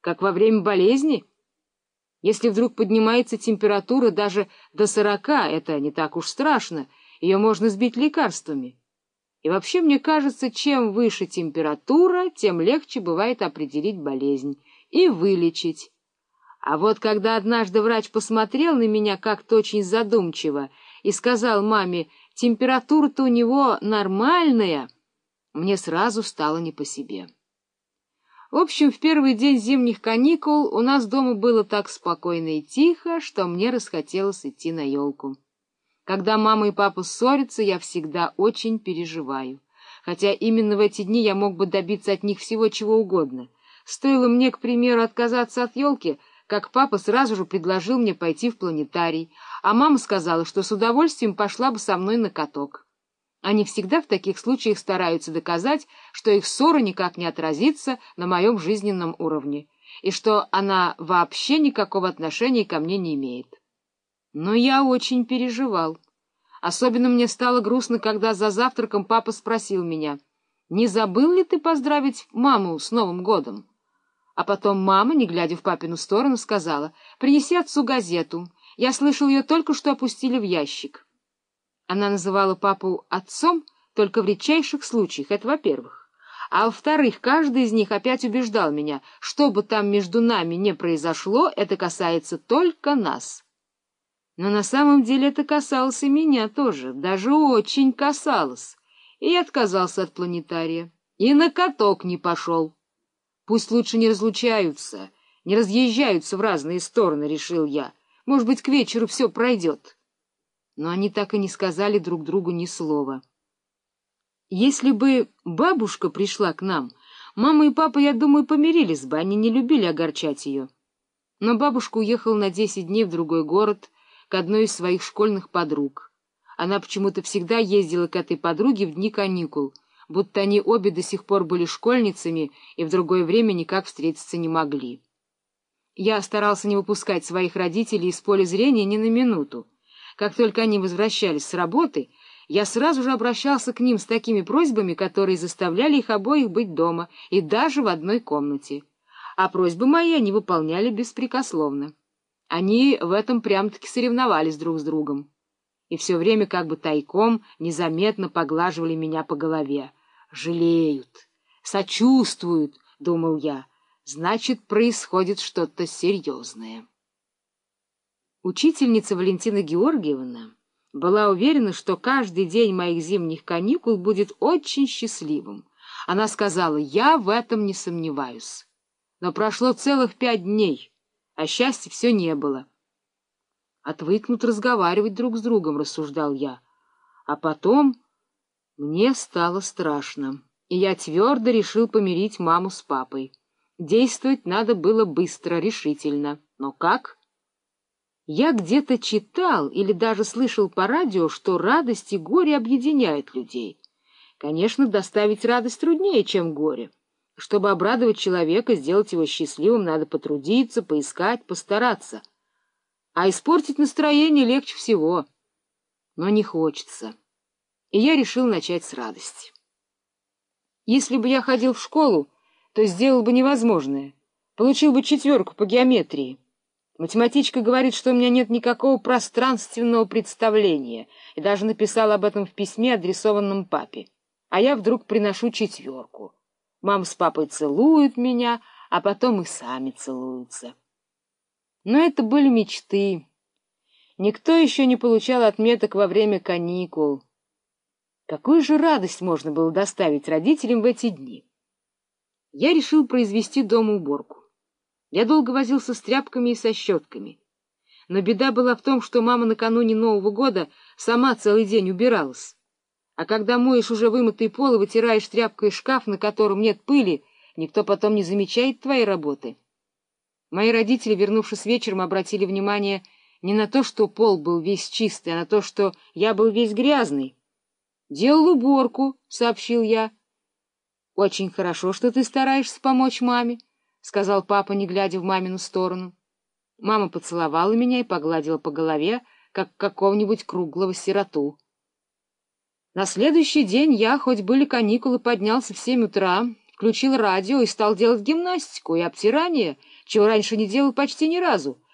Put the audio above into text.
как во время болезни. Если вдруг поднимается температура даже до сорока, это не так уж страшно, ее можно сбить лекарствами. И вообще, мне кажется, чем выше температура, тем легче бывает определить болезнь и вылечить. А вот когда однажды врач посмотрел на меня как-то очень задумчиво и сказал маме, температура-то у него нормальная, мне сразу стало не по себе. В общем, в первый день зимних каникул у нас дома было так спокойно и тихо, что мне расхотелось идти на елку. Когда мама и папа ссорятся, я всегда очень переживаю. Хотя именно в эти дни я мог бы добиться от них всего чего угодно. Стоило мне, к примеру, отказаться от елки, как папа сразу же предложил мне пойти в планетарий, а мама сказала, что с удовольствием пошла бы со мной на каток. Они всегда в таких случаях стараются доказать, что их ссора никак не отразится на моем жизненном уровне, и что она вообще никакого отношения ко мне не имеет. Но я очень переживал. Особенно мне стало грустно, когда за завтраком папа спросил меня, «Не забыл ли ты поздравить маму с Новым годом?» А потом мама, не глядя в папину сторону, сказала, «Принеси отцу газету. Я слышал, ее только что опустили в ящик». Она называла папу отцом только в редчайших случаях, это во-первых. А во-вторых, каждый из них опять убеждал меня, что бы там между нами не произошло, это касается только нас. Но на самом деле это касалось и меня тоже, даже очень касалось. И я отказался от планетария, и на каток не пошел. Пусть лучше не разлучаются, не разъезжаются в разные стороны, решил я. Может быть, к вечеру все пройдет но они так и не сказали друг другу ни слова. Если бы бабушка пришла к нам, мама и папа, я думаю, помирились бы, они не любили огорчать ее. Но бабушка уехала на десять дней в другой город к одной из своих школьных подруг. Она почему-то всегда ездила к этой подруге в дни каникул, будто они обе до сих пор были школьницами и в другое время никак встретиться не могли. Я старался не выпускать своих родителей из поля зрения ни на минуту, как только они возвращались с работы, я сразу же обращался к ним с такими просьбами, которые заставляли их обоих быть дома и даже в одной комнате. А просьбы мои они выполняли беспрекословно. Они в этом прям-таки соревновались друг с другом. И все время как бы тайком незаметно поглаживали меня по голове. «Жалеют, сочувствуют», — думал я, — «значит, происходит что-то серьезное». Учительница Валентина Георгиевна была уверена, что каждый день моих зимних каникул будет очень счастливым. Она сказала, я в этом не сомневаюсь. Но прошло целых пять дней, а счастья все не было. Отвыкнут разговаривать друг с другом, рассуждал я. А потом мне стало страшно, и я твердо решил помирить маму с папой. Действовать надо было быстро, решительно. Но как? Я где-то читал или даже слышал по радио, что радость и горе объединяют людей. Конечно, доставить радость труднее, чем горе. Чтобы обрадовать человека, сделать его счастливым, надо потрудиться, поискать, постараться. А испортить настроение легче всего. Но не хочется. И я решил начать с радости. Если бы я ходил в школу, то сделал бы невозможное. Получил бы четверку по геометрии. Математичка говорит, что у меня нет никакого пространственного представления, и даже написала об этом в письме, адресованном папе. А я вдруг приношу четверку. Мама с папой целуют меня, а потом и сами целуются. Но это были мечты. Никто еще не получал отметок во время каникул. Какую же радость можно было доставить родителям в эти дни? Я решил произвести дома уборку. Я долго возился с тряпками и со щетками. Но беда была в том, что мама накануне Нового года сама целый день убиралась. А когда моешь уже вымытый пол и вытираешь тряпкой шкаф, на котором нет пыли, никто потом не замечает твоей работы. Мои родители, вернувшись вечером, обратили внимание не на то, что пол был весь чистый, а на то, что я был весь грязный. — Делал уборку, — сообщил я. — Очень хорошо, что ты стараешься помочь маме. — сказал папа, не глядя в мамину сторону. Мама поцеловала меня и погладила по голове, как какого-нибудь круглого сироту. На следующий день я, хоть были каникулы, поднялся в семь утра, включил радио и стал делать гимнастику и обтирание, чего раньше не делал почти ни разу.